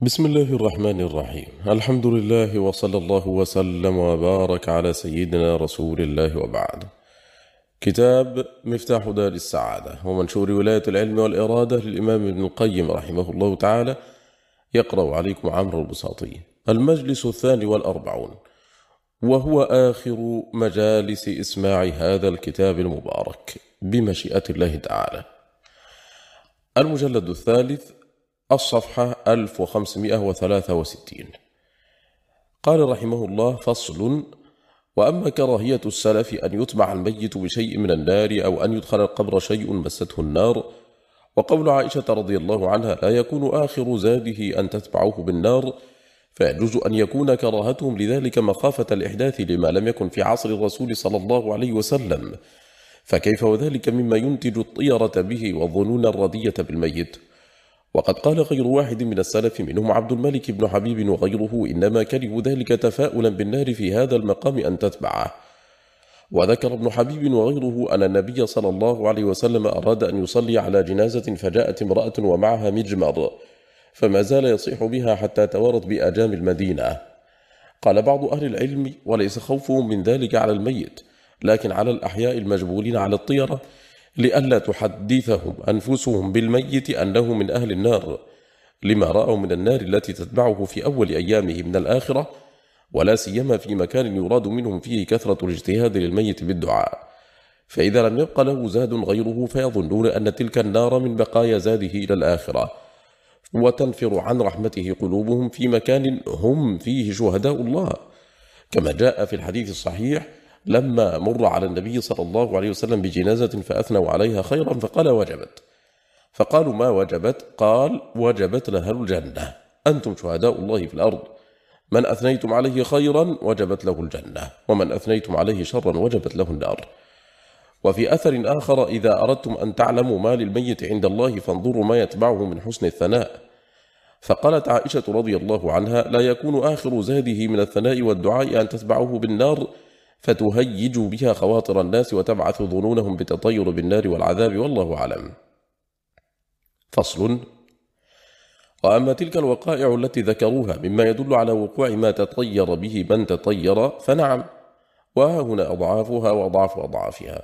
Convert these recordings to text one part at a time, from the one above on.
بسم الله الرحمن الرحيم. الحمد لله وصلى الله وسلم وبارك على سيدنا رسول الله وبعد. كتاب مفتاح دار السعادة. ومنشور ولاية العلم والإرادة للإمام ابن القيم رحمه الله تعالى. يقرأ عليكم عمرو البساطي. المجلس الثاني والأربعون. وهو آخر مجالس إسماع هذا الكتاب المبارك بمشيئة الله تعالى. المجلد الثالث الصفحة 1563 قال رحمه الله فصل وأما كراهية السلف أن يتبع الميت بشيء من النار أو أن يدخل القبر شيء مسته النار وقول عائشة رضي الله عنها لا يكون آخر زاده أن تتبعه بالنار فيجوز أن يكون كراهتهم لذلك مخافة الإحداث لما لم يكن في عصر الرسول صلى الله عليه وسلم. فكيف وذلك مما ينتج الطيرة به والظنون الردية بالميت؟ وقد قال غير واحد من السلف منهم عبد الملك بن حبيب وغيره إنما كرهوا ذلك تفاؤلا بالنار في هذا المقام أن تتبعه. وذكر ابن حبيب وغيره أن النبي صلى الله عليه وسلم أراد أن يصلي على جنازة فجاءت امرأة ومعها مجمر فما زال يصيح بها حتى تورط بأجام المدينة. قال بعض أهل العلم وليس خوفهم من ذلك على الميت لكن على الأحياء المجبولين على الطيرة لئلا تحدثهم أنفسهم بالميت أنه من أهل النار لما رأوا من النار التي تتبعه في أول أيامه من الآخرة ولا سيما في مكان يراد منهم فيه كثرة الاجتهاد للميت بالدعاء. فإذا لم يبق له زاد غيره فيظنون أن تلك النار من بقايا زاده إلى الآخرة. وتنفر عن رحمته قلوبهم في مكان هم فيه شهداء الله. كما جاء في الحديث الصحيح لما مر على النبي صلى الله عليه وسلم بجنازة فأثنوا عليها خيرا فقال وجبت. فقالوا ما وجبت؟ قال وجبت لها الجنة. أنتم شهداء الله في الأرض. من أثنيتم عليه خيرا وجبت له الجنة. ومن أثنيتم عليه شرا وجبت له النار. وفي أثر آخر إذا أردتم أن تعلموا ما للميت عند الله فانظروا ما يتبعه من حسن الثناء. فقالت عائشة رضي الله عنها لا يكون آخر زاده من الثناء والدعاء أن تتبعه بالنار فتهيج بها خواطر الناس وتبعث ظنونهم بتطير بالنار والعذاب والله أعلم. فصل. وأما تلك الوقائع التي ذكروها مما يدل على وقوع ما تطير به من تطير فنعم. وها هنا أضعافها وأضعاف أضعافها.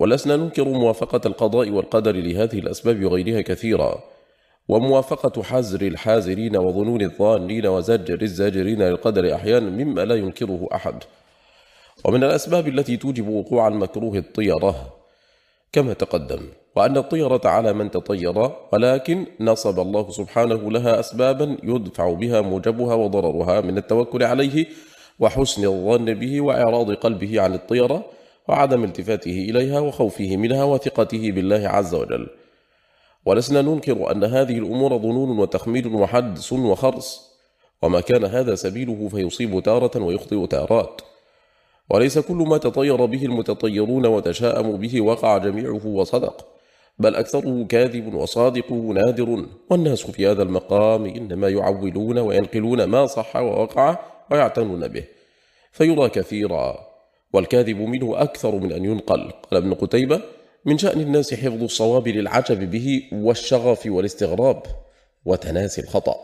ولسنا ننكر موافقة القضاء والقدر لهذه الأسباب وغيرها كثيرا. وموافقة حزر الحازرين وظنون الظانين وزجر الزاجرين للقدر أحيانا مما لا ينكره أحد. ومن الأسباب التي توجب وقوع المكروه الطيرة كما تقدم وأن الطيرة على من تطير ولكن نصب الله سبحانه لها أسبابا يدفع بها موجبها وضررها من التوكل عليه وحسن الظن به وإعراض قلبه عن الطيرة وعدم التفاته إليها وخوفه منها وثقته بالله عز وجل. ولسنا ننكر أن هذه الأمور ظنون وتخميل وحدس وخرص وما كان هذا سبيله فيصيب تارة ويخطئ تارات. وليس كل ما تطير به المتطيرون وتشاءموا به وقع جميعه وصدق بل أكثره كاذب وصادقه نادر والناس في هذا المقام إنما يعولون وينقلون ما صح ووقع ويعتنون به فيرى كثيرا والكاذب منه أكثر من أن ينقل. قال ابن قتيبة من شأن الناس حفظ الصواب للعجب به والشغف والاستغراب وتناسي الخطأ.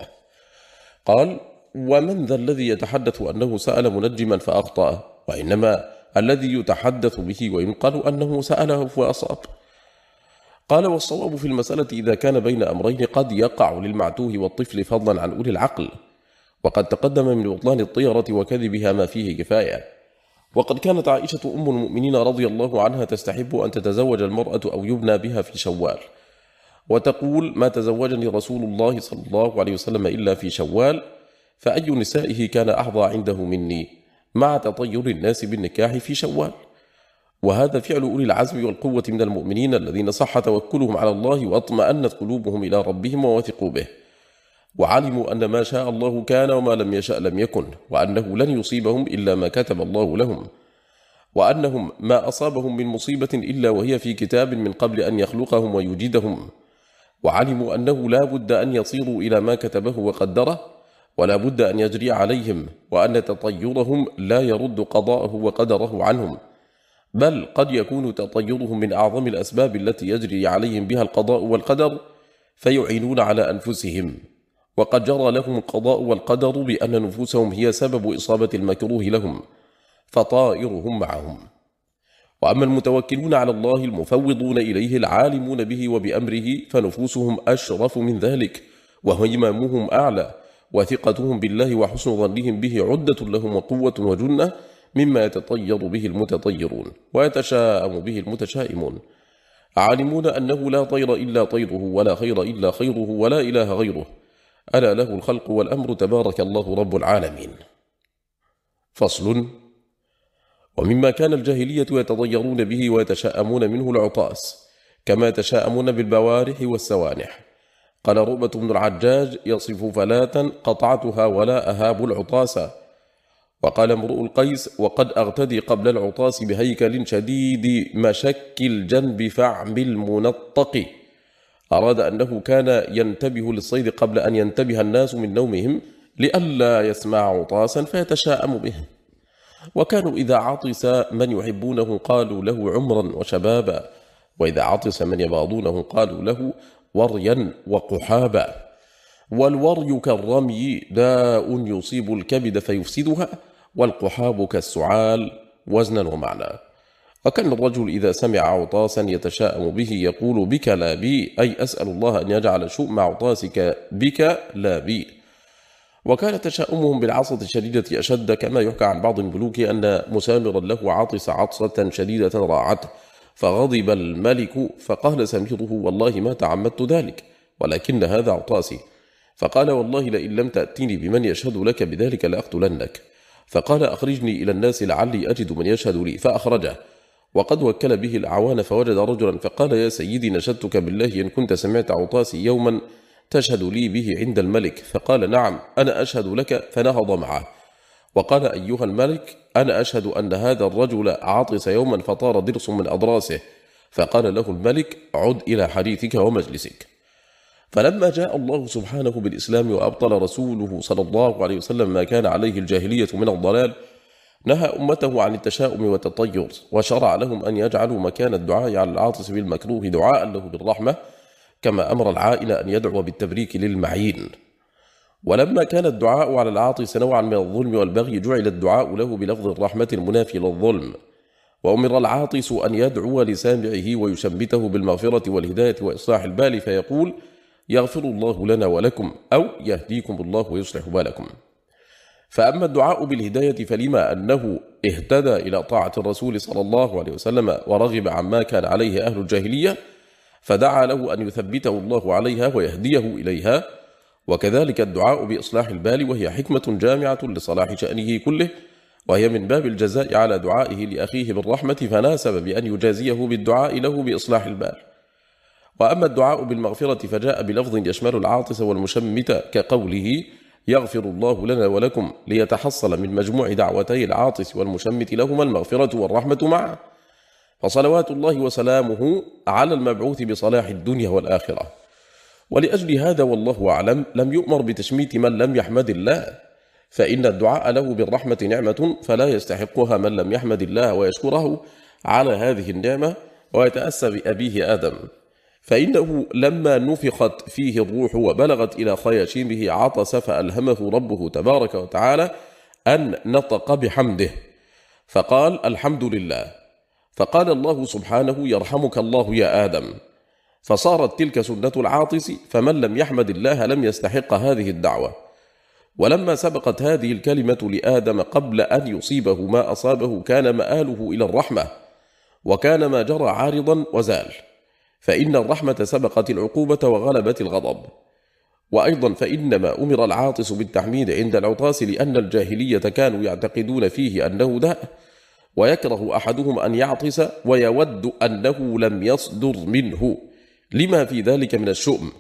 قال ومن ذا الذي يتحدث أنه سأل منجما فأخطأ. وإنما الذي يتحدث به وينقل أنه سأله فأصاب. قال والصواب في المسألة إذا كان بين أمرين قد يقع للمعتوه والطفل فضلا عن أولي العقل وقد تقدم من بطلان الطيرة وكذبها ما فيه كفاية. وقد كانت عائشة أم المؤمنين رضي الله عنها تستحب أن تتزوج المرأة أو يبنى بها في شوال. وتقول ما تزوجني رسول الله صلى الله عليه وسلم إلا في شوال فأي نسائه كان أحظى عنده مني؟ مع تطير الناس بالنكاح في شوال. وهذا فعل أولي العزم والقوة من المؤمنين الذين صح توكلهم على الله وأطمأنت قلوبهم إلى ربهم ووثقوا به. وعلموا أن ما شاء الله كان وما لم يشأ لم يكن وأنه لن يصيبهم إلا ما كتب الله لهم. وأنهم ما أصابهم من مصيبة إلا وهي في كتاب من قبل أن يخلقهم ويجدهم وعلموا أنه لا بد أن يصيروا إلى ما كتبه وقدره ولا بد أن يجري عليهم وأن تطيرهم لا يرد قضاءه وقدره عنهم بل قد يكون تطيرهم من أعظم الأسباب التي يجري عليهم بها القضاء والقدر فيعينون على أنفسهم. وقد جرى لهم القضاء والقدر بأن نفوسهم هي سبب إصابة المكروه لهم فطائرهم معهم. وأما المتوكلون على الله المفوضون إليه العالمون به وبأمره فنفوسهم أشرف من ذلك وهمامهم أعلى وثقتهم بالله وحسن ظنهم به عدة لهم وقوة وجنة مما يتطير به المتطيرون ويتشاءم به المتشائمون. عالمون أنه لا طير إلا طيره ولا خير إلا خيره ولا إله غيره. ألا له الخلق والأمر تبارك الله رب العالمين. فصل. ومما كان الجاهلية يتضيرون به ويتشاءمون منه العطاس كما يتشاءمون بالبوارح والسوانح. قال رؤبة بن العجاج يصف فلاة قطعتها ولا أهاب العطاس. وقال امرؤ القيس وقد أغتدي قبل العطاس بهيكل شديد مشك الجنب فاعمل منطق أراد أنه كان ينتبه للصيد قبل أن ينتبه الناس من نومهم لئلا يسمع عطاسا فيتشاءم به. وكانوا إذا عطس من يحبونه قالوا له عمرا وشبابا وإذا عطس من يبغضونه قالوا له وريا وقحابا. والوري كالرمي داء يصيب الكبد فيفسدها والقحاب كالسعال وزنا ومعنى وكان الرجل إذا سمع عطاسا يتشاءم به يقول بك لا بي أي أسأل الله أن يجعل شؤم عطاسك بك لا بي. وكان تشاؤمهم بالعصة الشديدة أشد كما يحكى عن بعض الملوك أن مسامرا له عطس عطسة شديدة راعته فغضب الملك فقال سميره والله ما تعمدت ذلك ولكن هذا عطاسي. فقال والله لئن لم تأتيني بمن يشهد لك بذلك لأقتلنك. فقال أخرجني إلى الناس لعلي أجد من يشهد لي. فأخرجه. وقد وكل به الأعوان فوجد رجلا فقال يا سيدي نشدتك بالله إن كنت سمعت عطاسي يوما تشهد لي به عند الملك. فقال نعم أنا أشهد لك فنهض معه. وقال أيها الملك أنا أشهد أن هذا الرجل عطس يوما فطار درس من أضراسه. فقال له الملك عد إلى حديثك ومجلسك. فلما جاء الله سبحانه بالإسلام وأبطل رسوله صلى الله عليه وسلم ما كان عليه الجاهلية من الضلال نهى أمته عن التشاؤم والتطير وشرع لهم أن يجعلوا مكان الدعاء على العاطس بالمكروه دعاء له بالرحمة كما أمر العائلة أن يدعو بالتبريك للمعين. ولما كان الدعاء على العاطس نوعا من الظلم والبغي جعل الدعاء له بلفظ الرحمة المنافي للظلم. وأمر العاطس أن يدعو لسامعه ويشمته بالمغفرة والهداية وإصلاح البال فيقول يغفر الله لنا ولكم أو يهديكم الله ويصلح بالكم. فأما الدعاء بالهداية فلما أنه اهتدى إلى طاعة الرسول صلى الله عليه وسلم ورغب عما كان عليه أهل الجاهلية فدعا له أن يثبته الله عليها ويهديه إليها. وكذلك الدعاء بإصلاح البال وهي حكمة جامعة لصلاح شأنه كله وهي من باب الجزاء على دعائه لأخيه بالرحمة فناسب بأن يجازيه بالدعاء له بإصلاح البال. وأما الدعاء بالمغفرة فجاء بلفظ يشمل العاطس والمشمت كقوله يغفر الله لنا ولكم ليتحصل من مجموع دعوتي العاطس والمشمت لهما المغفرة والرحمة معا فصلوات الله وسلامه على المبعوث بصلاح الدنيا والآخرة. ولأجل هذا والله أعلم لم يؤمر بتشميت من لم يحمد الله فإن الدعاء له بالرحمة نعمة فلا يستحقها من لم يحمد الله ويشكره على هذه النعمة ويتأسى بأبيه آدم. فإنه لما نفخت فيه الروح وبلغت إلى خياشيمه عطس فألهمه ربه تبارك وتعالى أن نطق بحمده. فقال الحمد لله. فقال الله سبحانه يرحمك الله يا آدم. فصارت تلك سنة العاطس فمن لم يحمد الله لم يستحق هذه الدعوة. ولما سبقت هذه الكلمة لآدم قبل أن يصيبه ما أصابه كان مآله إلى الرحمة وكان ما جرى عارضا وزال. فإن الرحمة سبقت العقوبة وغلبت الغضب. وأيضا فإنما أمر العاطس بالتحميد عند العطاس لأن الجاهلية كانوا يعتقدون فيه أنه داء. ويكره أحدهم أن يعطس ويود أنه لم يصدر منه. لما في ذلك من الشؤم.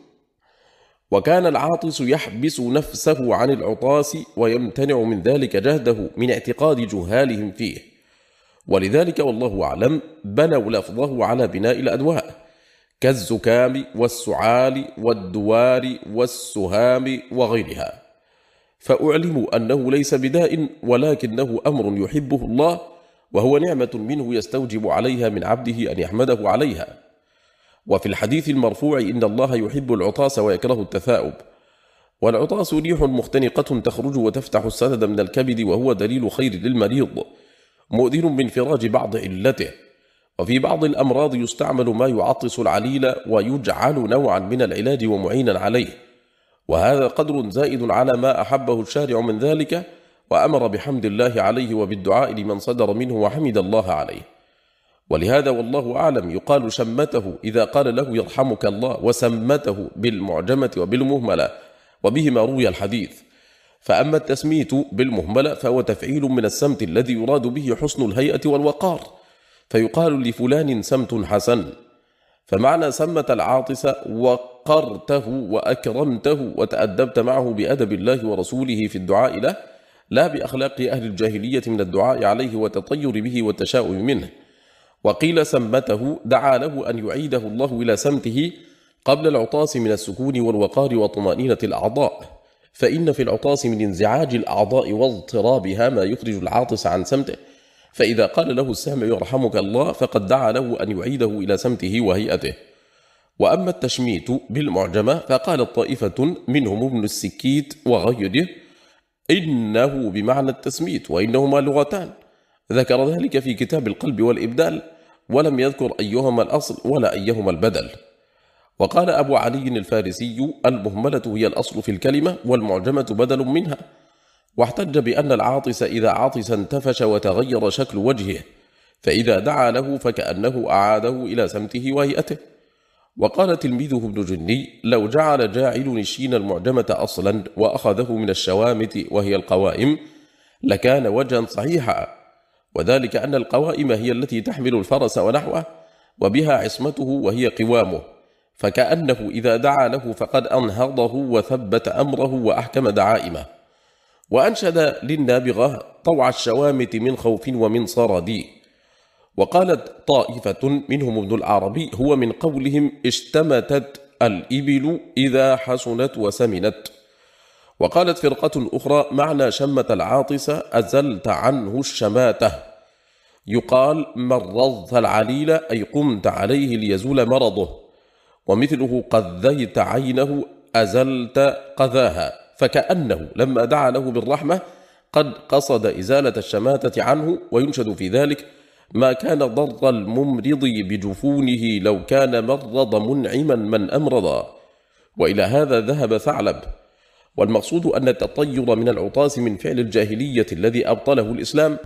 وكان العاطس يحبس نفسه عن العطاس ويمتنع من ذلك جهده من اعتقاد جهالهم فيه. ولذلك والله أعلم بنوا لفظه على بناء الأدواء. كالزكام والسعال والدوار والسهام وغيرها. فأعلموا أنه ليس بداء ولكنه أمر يحبه الله وهو نعمة منه يستوجب عليها من عبده أن يحمده عليها. وفي الحديث المرفوع إن الله يحب العطاس ويكره التثاؤب. والعطاس ريح مختنقة تخرج وتفتح السدد من الكبد وهو دليل خير للمريض. مؤذن بانفراج بعض علته. وفي بعض الأمراض يستعمل ما يعطس العليل ويجعل نوعا من العلاج ومعينا عليه. وهذا قدر زائد على ما أحبه الشارع من ذلك وأمر بحمد الله عليه وبالدعاء لمن صدر منه وحمد الله عليه. ولهذا والله أعلم يقال شمته إذا قال له يرحمك الله وسمته بالمعجمة وبالمهملة وبهما روي الحديث. فأما التسميت بالمهملة فهو تفعيل من السمت الذي يراد به حسن الهيئة والوقار. فيقال لفلان سمت حسن. فمعنى سمة العاطس وقرته وأكرمته وتأدبت معه بأدب الله ورسوله في الدعاء له لا بأخلاق أهل الجاهلية من الدعاء عليه وتطير به والتشاؤم منه. وقيل سمته دعا له أن يعيده الله إلى سمته قبل العطاس من السكون والوقار وطمأنينة الأعضاء. فإن في العطاس من انزعاج الأعضاء واضطرابها ما يخرج العاطس عن سمته. فإذا قال له السامع يرحمك الله فقد دعا له أن يعيده إلى سمته وهيئته. وأما التشميت بالمعجمة فقال طائفة منهم ابن السكيت وغيره إنه بمعنى التسميت وإنهما لغتان. ذكر ذلك في كتاب القلب والإبدال ولم يذكر أيهما الأصل ولا أيهما البدل. وقال أبو علي الفارسي المهملة هي الأصل في الكلمة والمعجمة بدل منها. واحتج بأن العاطس إذا عاطس انتفش وتغير شكل وجهه فإذا دعا له فكأنه أعاده إلى سمته وهيئته. وقال تلميذه ابن جني لو جعل جاعل الشين المعجمة أصلا وأخذه من الشوامت وهي القوائم لكان وجها صحيحا. وذلك أن القوائم هي التي تحمل الفرس ونحوه وبها عصمته وهي قوامه. فكأنه إذا دعا له فقد أنهضه وثبت أمره وأحكم دعائمه. وأنشد للنابغة طوع الشوامت من خوف ومن صردي وقالت طائفة منهم ابن العربي هو من قولهم اشتمتت الإبل إذا حسنت وسمنت. وقالت فرقة أخرى معنى شمة العاطس أزلت عنه الشماتة. يقال مرضت العليل أي قمت عليه ليزول مرضه. ومثله قذيت عينه أزلت قذاها. فكأنه لما دعا له بالرحمة قد قصد إزالة الشماتة عنه وينشد في ذلك ما كان ضر الممرض بجفونه لو كان مرض منعما من أمرض وإلى هذا ذهب ثعلب والمقصود أن التطير من العطاس من فعل الجاهلية الذي أبطله الإسلام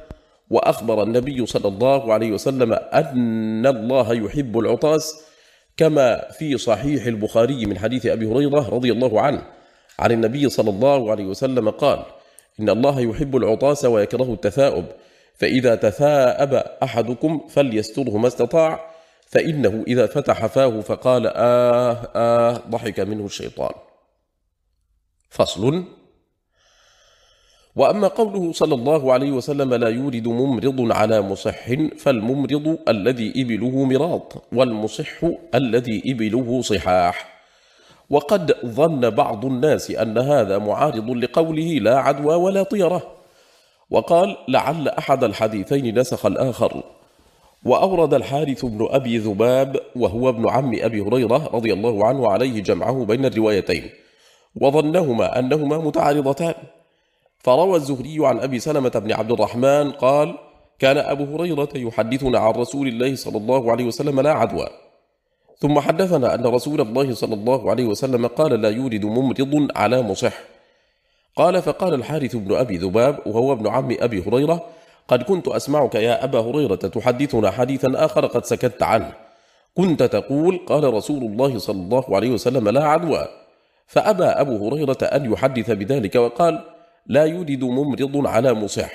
وأخبر النبي صلى الله عليه وسلم أن الله يحب العطاس كما في صحيح البخاري من حديث أبي هريرة رضي الله عنه. عن النبي صلى الله عليه وسلم قال إن الله يحب العطاس ويكره التثاؤب فإذا تثاءب أحدكم فليستره ما استطاع فإنه إذا فتح فاه فقال آه آه ضحك منه الشيطان. فصل. وأما قوله صلى الله عليه وسلم لا يورد ممرض على مصح فالممرض الذي إبله مراض والمصح الذي إبله صحاح. وقد ظن بعض الناس أن هذا معارض لقوله لا عدوى ولا طيرة. وقال لعل أحد الحديثين نسخ الآخر. وأورد الحارث بن أبي ذباب وهو ابن عم أبي هريرة رضي الله عنه عليه جمعه بين الروايتين. وظنهما أنهما متعارضتان. فروى الزهري عن أبي سلمة بن عبد الرحمن قال كان أبو هريرة يحدثنا عن رسول الله صلى الله عليه وسلم لا عدوى. ثم حدثنا أن رسول الله صلى الله عليه وسلم قال لا يورد ممرض على مصح. قال فقال الحارث بن أبي ذباب وهو ابن عم أبي هريرة قد كنت أسمعك يا أبا هريرة تحدثنا حديثا آخر قد سكت عنه. كنت تقول قال رسول الله صلى الله عليه وسلم لا عدوى. فأبى أبو هريرة أن يحدث بذلك وقال لا يورد ممرض على مصح.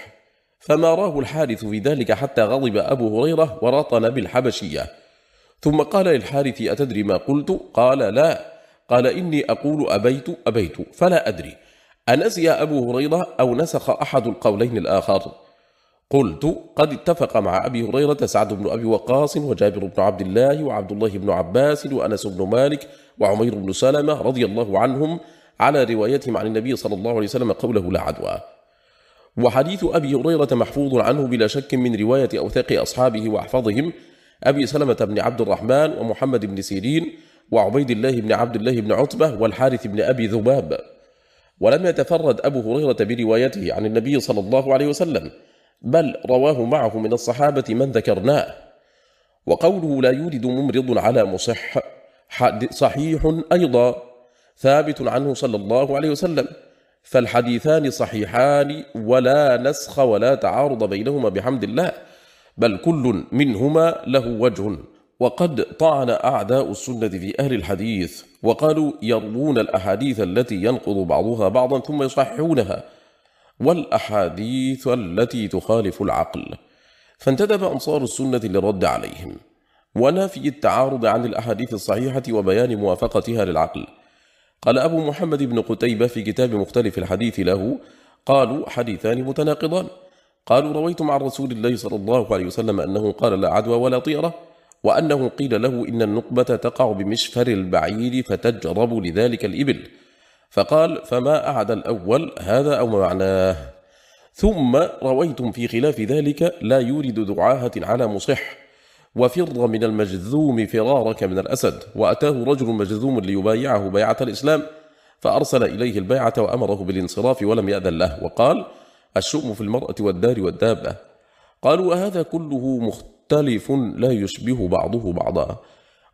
فما راه الحارث في ذلك حتى غضب أبو هريرة ورطن بالحبشية. ثم قال للحارث أتدري ما قلت؟ قال لا. قال إني أقول أبيت أبيت فلا أدري. أنسي أبو هريرة أو نسخ أحد القولين الآخر. قلت قد اتفق مع أبي هريرة سعد بن أبي وقاص وجابر بن عبد الله وعبد الله بن عباس وأنس بن مالك وعمير بن سلمة رضي الله عنهم على روايتهم عن النبي صلى الله عليه وسلم قوله لا عدوى. وحديث أبي هريرة محفوظ عنه بلا شك من رواية أوثاق أصحابه وأحفظهم أبي سلمة بن عبد الرحمن ومحمد بن سيرين وعبيد الله بن عبد الله بن عتبة والحارث بن أبي ذباب. ولم يتفرد أبو هريرة بروايته عن النبي صلى الله عليه وسلم. بل رواه معه من الصحابة من ذكرناه. وقوله لا يورد ممرض على مصح صحيح أيضا ثابت عنه صلى الله عليه وسلم. فالحديثان صحيحان ولا نسخ ولا تعارض بينهما بحمد الله بل كل منهما له وجه. وقد طعن أعداء السنة في أهل الحديث وقالوا يروون الأحاديث التي ينقض بعضها بعضا ثم يصححونها. والأحاديث التي تخالف العقل. فانتدب أنصار السنة للرد عليهم. ونفي التعارض عن الأحاديث الصحيحة وبيان موافقتها للعقل. قال أبو محمد بن قتيبة في كتاب مختلف الحديث له قالوا حديثان متناقضان. قالوا رويتم عن رسول الله صلى الله عليه وسلم أنه قال لا عدوى ولا طيرة وأنه قيل له إن النقبة تقع بمشفر البعير فتجرب لذلك الإبل. فقال فما أعد الأول هذا أو معناه. ثم رويتم في خلاف ذلك لا يورد دعاهة على مصح. وفر من المجذوم فرارك من الأسد. وأتاه رجل مجذوم ليبايعه بيعة الإسلام. فأرسل إليه البيعة وأمره بالانصراف ولم يأذن له. وقال الشؤم في المرأة والدار والدابة. قالوا وهذا كله مختلف لا يشبه بعضه بعضا.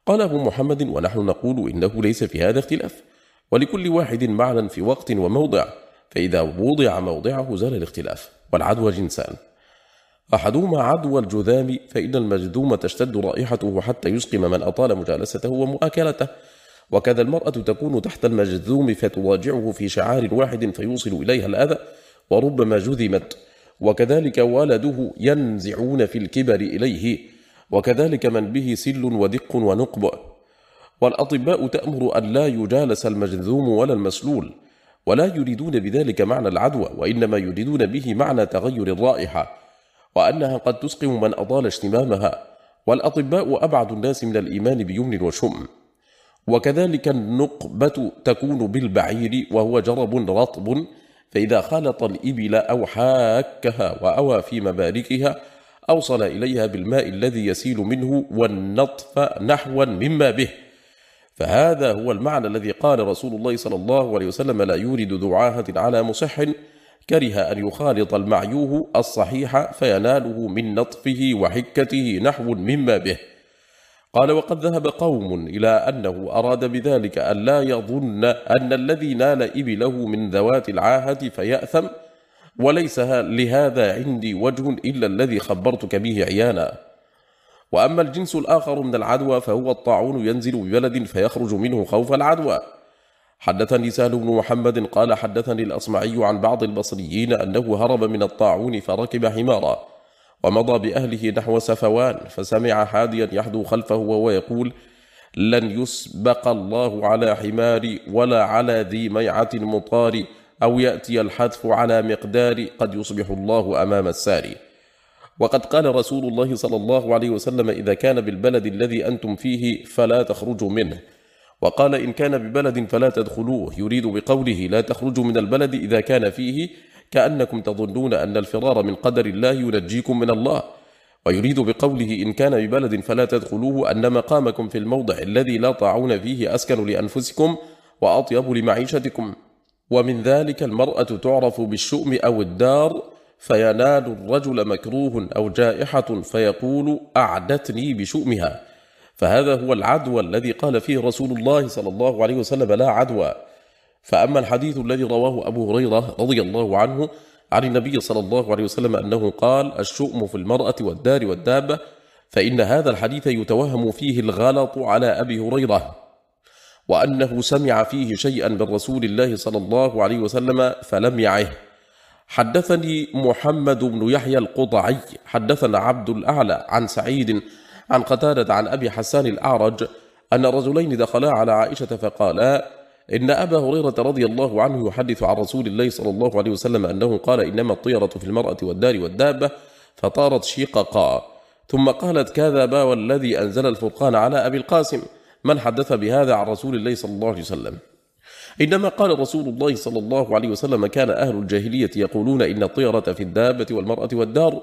قال أبو محمد ونحن نقول إنه ليس في هذا اختلاف. ولكل واحد معنى في وقت وموضع فإذا وضع موضعه زال الاختلاف والعدوى جنسان. أحدهما عدوى الجذام فإن المجذوم تشتد رائحته حتى يسقم من أطال مجالسته ومؤاكلته. وكذا المرأة تكون تحت المجذوم فتضاجعه في شعار واحد فيوصل إليها الأذى وربما جذمت. وكذلك ولده ينزعون في الكبر إليه. وكذلك من به سل ودق ونقب. والأطباء تأمر أن لا يجالس المجذوم ولا المسلول ولا يريدون بذلك معنى العدوى وإنما يريدون به معنى تغير الرائحة وأنها قد تسقم من أطال اشتمامها والأطباء أبعد الناس من الإيمان بيمن وشم وكذلك النقبة تكون بالبعير وهو جرب رطب فإذا خلط الإبل أو حاكها وأوى في مباركها أوصل إليها بالماء الذي يسيل منه والنطف نحوا مما به. فهذا هو المعنى الذي قال رسول الله صلى الله عليه وسلم لا يورد دعاهة على مصح كره أن يخالط المعيوه الصحيح فيناله من نطفه وحكته نحو مما به. قال وقد ذهب قوم إلى أنه أراد بذلك أن لا يظن أن الذي نال إبله من ذوات العاهة فيأثم وليس لهذا عندي وجه إلا الذي خبرتك به عيانا. وأما الجنس الآخر من العدوى فهو الطاعون ينزل ببلد فيخرج منه خوف العدوى. حدثني سهل بن محمد قال حدثني الأصمعي عن بعض البصريين أنه هرب من الطاعون فركب حمارا ومضى بأهله نحو سفوان فسمع حاديا يحدو خلفه وهو يقول لن يسبق الله على حمار ولا على ذي ميعة مطار أو يأتي الحذف على مقدار قد يصبح الله أمام الساري. وقد قال رسول الله صلى الله عليه وسلم إذا كان بالبلد الذي أنتم فيه فلا تخرجوا منه. وقال إن كان ببلد فلا تدخلوه. يريد بقوله لا تخرجوا من البلد إذا كان فيه كأنكم تظنون أن الفرار من قدر الله ينجيكم من الله. ويريد بقوله إن كان ببلد فلا تدخلوه أن مقامكم في الموضع الذي لا طاعون فيه أسكن لأنفسكم وأطيب لمعيشتكم. ومن ذلك المرأة تعرف بالشؤم أو الدار فينال الرجل مكروه أو جائحة فيقول أعدتني بشؤمها. فهذا هو العدوى الذي قال فيه رسول الله صلى الله عليه وسلم لا عدوى. فأما الحديث الذي رواه أبو هريرة رضي الله عنه عن النبي صلى الله عليه وسلم أنه قال الشؤم في المرأة والدار والدابة. فإن هذا الحديث يتوهم فيه الغلط على أبي هريرة. وأنه سمع فيه شيئا من رسول الله صلى الله عليه وسلم فلم يعه. حدثني محمد بن يحيى القطعي حدثنا عبد الأعلى عن سعيد عن قتادة عن أبي حسان الأعرج أن رجلين دخلا على عائشة فقالا إن أبا هريرة رضي الله عنه يحدث عن رسول الله صلى الله عليه وسلم أنه قال إنما الطيرة في المرأة والدار والدابة فطارت شققا. ثم قالت كذا والذي أنزل الفرقان على أبي القاسم من حدث بهذا عن رسول الله صلى الله عليه وسلم؟ إنما قال رسول الله صلى الله عليه وسلم كان أهل الجاهلية يقولون إن الطيرة في الدابة والمرأة والدار.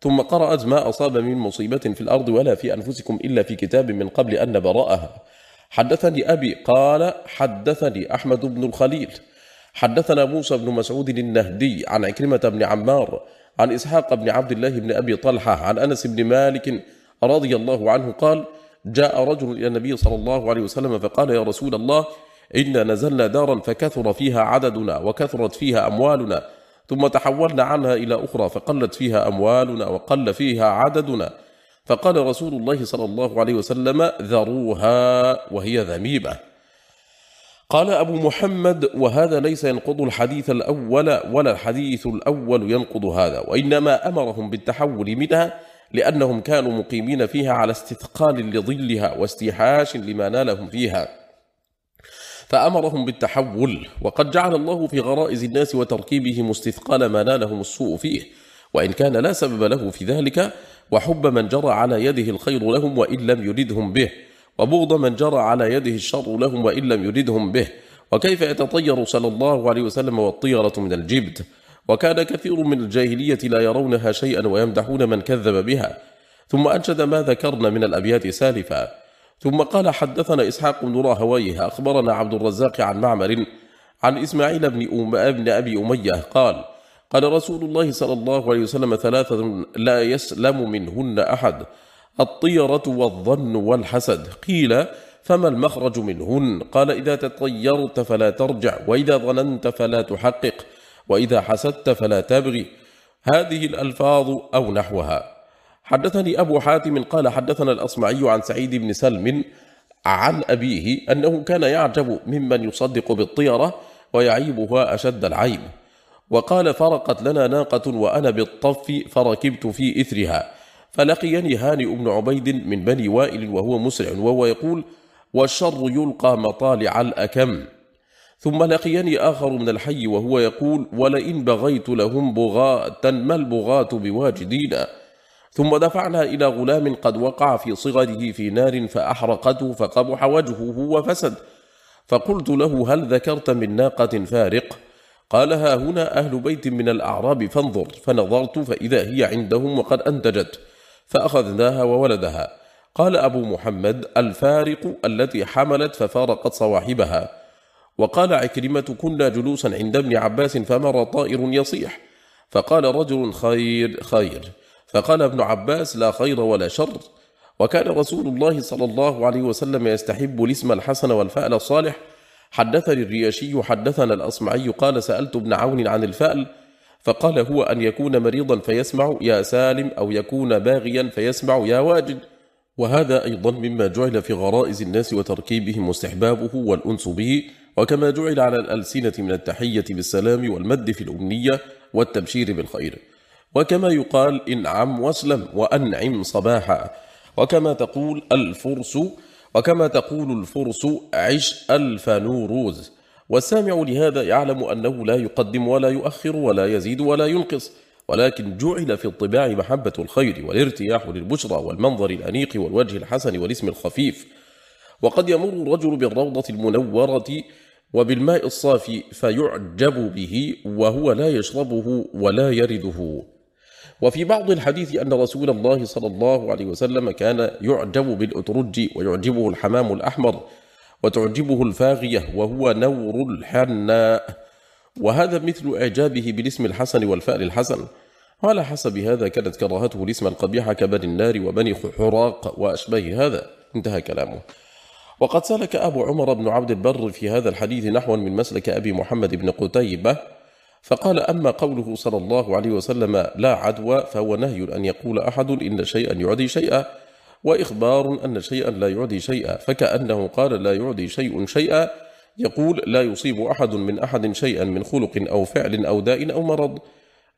ثم قرأت ما أصاب من مصيبة في الأرض ولا في أنفسكم إلا في كتاب من قبل أن براءها. حدثني أبي قال حدثني أحمد بن الخليل. حدثنا موسى بن مسعود النهدي عن عكرمة بن عمار عن إسحاق بن عبد الله بن أبي طلحة عن أنس بن مالك رضي الله عنه قال جاء رجل إلى النبي صلى الله عليه وسلم فقال يا رسول الله إنا نزلنا دارا فكثر فيها عددنا وكثرت فيها أموالنا ثم تحولنا عنها إلى أخرى فقلت فيها أموالنا وقل فيها عددنا فقال رسول الله صلى الله عليه وسلم ذروها وهي ذميمة قال أبو محمد وهذا ليس ينقض الحديث الأول ولا الحديث الأول ينقض هذا وإنما أمرهم بالتحول منها لأنهم كانوا مقيمين فيها على استثقال لظلها واستيحاش لما نالهم فيها فأمرهم بالتحول وقد جعل الله في غرائز الناس وتركيبهم استثقال ما نالهم السوء فيه وإن كان لا سبب له في ذلك وحب من جرى على يده الخير لهم وإن لم يردهم به وبغض من جرى على يده الشر لهم وإن لم يردهم به وكيف يتطير صلى الله عليه وسلم والطيرة من الجبت؟ وكان كثير من الجاهلية لا يرونها شيئا ويمدحون من كذب بها ثم أنشد ما ذكرنا من الأبيات سالفا. ثم قال حدثنا إسحاق بن راهويه أخبرنا عبد الرزاق عن معمر عن إسماعيل بن, أم أبي أمية قال قال رسول الله صلى الله عليه وسلم ثلاثة لا يسلم منهن أحد الطيرة والظن والحسد. قيل فما المخرج منهن؟ قال إذا تطيرت فلا ترجع وإذا ظننت فلا تحقق وإذا حسدت فلا تبغي. هذه الألفاظ أو نحوها. حدثني أبو حاتم قال حدثنا الأصمعي عن سعيد بن سلم عن أبيه أنه كان يعجب ممن يصدق بالطيرة ويعيبها أشد العيب وقال فرقت لنا ناقة وأنا بالطف فركبت في إثرها فلقيني هانئ بن عبيد من بني وائل وهو مسرع وهو يقول والشر يلقى مطالع الأكم. ثم لقيني آخر من الحي وهو يقول ولئن بغيت لهم بغاة ما البغاة بواجدين؟ ثم دفعنا إلى غلام قد وقع في صغره في نار فأحرقته فقبح وجهه وفسد. فقلت له هل ذكرت من ناقة فارق؟ قال ها هنا أهل بيت من الأعراب فانظر. فنظرت فإذا هي عندهم وقد أنتجت. فأخذناها وولدها. قال أبو محمد الفارق التي حملت ففارقت صواحبها. وقال عكرمة كنا جلوسا عند ابن عباس فمر طائر يصيح. فقال رجل خير خير. فقال ابن عباس لا خير ولا شر. وكان رسول الله صلى الله عليه وسلم يستحب الاسم الحسن والفأل الصالح. حدثني الرياشي حدثنا الأصمعي قال سألت ابن عون عن الفأل فقال هو أن يكون مريضا فيسمع يا سالم أو يكون باغيا فيسمع يا واجد. وهذا أيضا مما جعل في غرائز الناس وتركيبهم واستحبابه والأنس به. وكما جعل على الألسنة من التحية بالسلام والمد في الأمنية والتبشير بالخير. وكما يقال انعم واسلم وأنعم صباحا. وكما تقول الفرس وكما تقول الفرس عش ألف نوروز. والسامع لهذا يعلم أنه لا يقدم ولا يؤخر ولا يزيد ولا ينقص ولكن جعل في الطباع محبة الخير والارتياح للبشرى والمنظر الأنيق والوجه الحسن والاسم الخفيف. وقد يمر الرجل بالروضة المنورة وبالماء الصافي فيعجب به وهو لا يشربه ولا يرده. وفي بعض الحديث أن رسول الله صلى الله عليه وسلم كان يعجب بالأترج ويعجبه الحمام الأحمر وتعجبه الفاغية وهو نور الحناء. وهذا مثل إعجابه بالاسم الحسن والفأل الحسن. وعلى حسب هذا كانت كراهته الاسم القبيح كبني النار وبني حراق وأشباه هذا. انتهى كلامه. وقد سلك أبو عمر بن عبد البر في هذا الحديث نحوا من مسلك أبي محمد بن قتيبة فقال أما قوله صلى الله عليه وسلم لا عدوى فهو نهي أن يقول أحد إن شيئا يعدي شيئا وإخبار أن شيئا لا يعدي شيئا فكأنه قال لا يعدي شيء شيئا يقول لا يصيب أحد من أحد شيئا من خلق أو فعل أو داء أو مرض.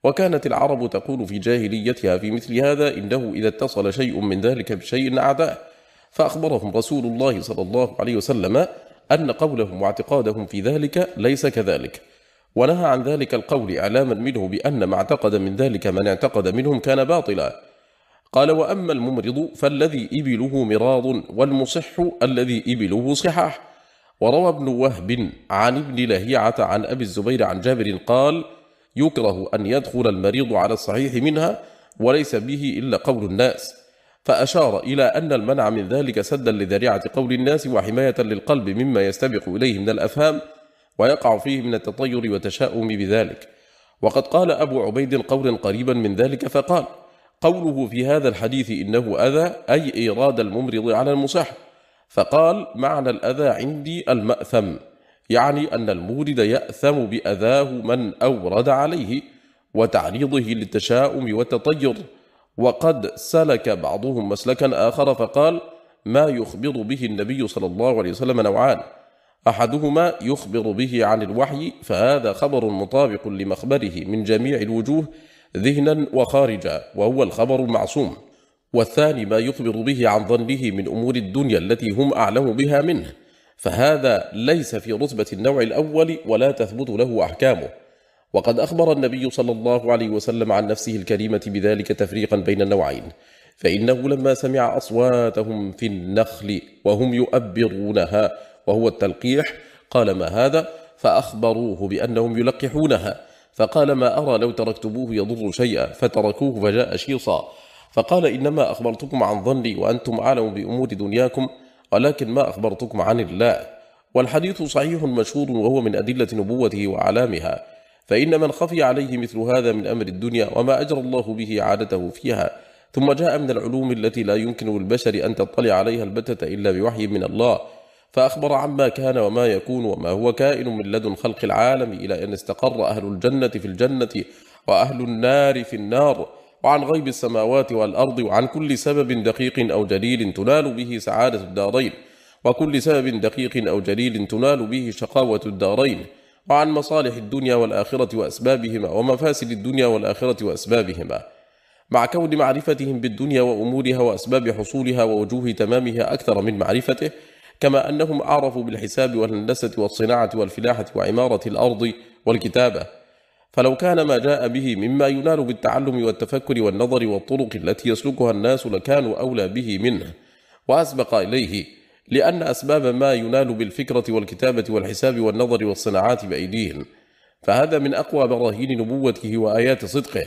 وكانت العرب تقول في جاهليتها في مثل هذا إنه إذا اتصل شيء من ذلك بشيء أعداه. فأخبرهم رسول الله صلى الله عليه وسلم أن قولهم واعتقادهم في ذلك ليس كذلك. ونهى عن ذلك القول إعلاما منه بأن ما اعتقد من ذلك من اعتقد منهم كان باطلا. قال وأما الممرض فالذي إبله مراض والمصح الذي إبله صحاح. وروى ابن وهب عن ابن لهيعة عن أبي الزبير عن جابر قال يكره أن يدخل المريض على الصحيح منها وليس به إلا قول الناس. فأشار إلى أن المنع من ذلك سدا لذريعة قول الناس وحماية للقلب مما يستبق إليه من الأفهام ويقع فيه من التطير وتشاؤم بذلك. وقد قال أبو عبيد قولا قريبا من ذلك فقال قوله في هذا الحديث إنه أذى أي إيراد الممرض على المصح فقال معنى الأذى عندي المأثم يعني أن المورد يأثم بأذاه من أورد عليه وتعريضه للتشاؤم والتطير. وقد سلك بعضهم مسلكا آخر فقال ما يخبر به النبي صلى الله عليه وسلم نوعان. أحدهما يخبر به عن الوحي فهذا خبر مطابق لمخبره من جميع الوجوه ذهنا وخارجا وهو الخبر المعصوم. والثاني ما يخبر به عن ظنه من أمور الدنيا التي هم أعلم بها منه. فهذا ليس في رتبة النوع الأول ولا تثبت له أحكامه. وقد أخبر النبي صلى الله عليه وسلم عن نفسه الكريمة بذلك تفريقا بين النوعين. فإنه لما سمع أصواتهم في النخل وهم يؤبرونها وهو التلقيح قال ما هذا؟ فأخبروه بأنهم يلقحونها. فقال ما أرى لو تركتموه يضر شيئا. فتركوه فجاء شيصا. فقال إنما أخبرتكم عن ظني وأنتم أعلم بأمور دنياكم ولكن ما أخبرتكم عن الله. والحديث صحيح مشهور وهو من أدلة نبوته وأعلامها. فإن من خفي عليه مثل هذا من أمر الدنيا وما أجرى الله به عادته فيها. ثم جاء من العلوم التي لا يمكن للبشر أن تطلع عليها البتة إلا بوحي من الله. فأخبر عما كان وما يكون وما هو كائن من لدن خلق العالم إلى أن استقر أهل الجنة في الجنة وأهل النار في النار وعن غيب السماوات والأرض وعن كل سبب دقيق أو جليل تنال به سعادة الدارين وكل سبب دقيق أو جليل تنال به شقاوة الدارين وعن مصالح الدنيا والآخرة وأسبابهما ومفاسد الدنيا والآخرة وأسبابهما مع كون معرفتهم بالدنيا وأمورها وأسباب حصولها ووجوه تمامها أكثر من معرفته كما أنهم أعرفوا بالحساب والهندسة والصناعة والفلاحة وعمارة الأرض والكتابة. فلو كان ما جاء به مما ينال بالتعلم والتفكر والنظر والطرق التي يسلكها الناس لكانوا أولى به منه. وأسبق إليه لأن أسباب ما ينال بالفكرة والكتابة والحساب والنظر والصناعات بأيديهم. فهذا من أقوى براهين نبوته وآيات صدقه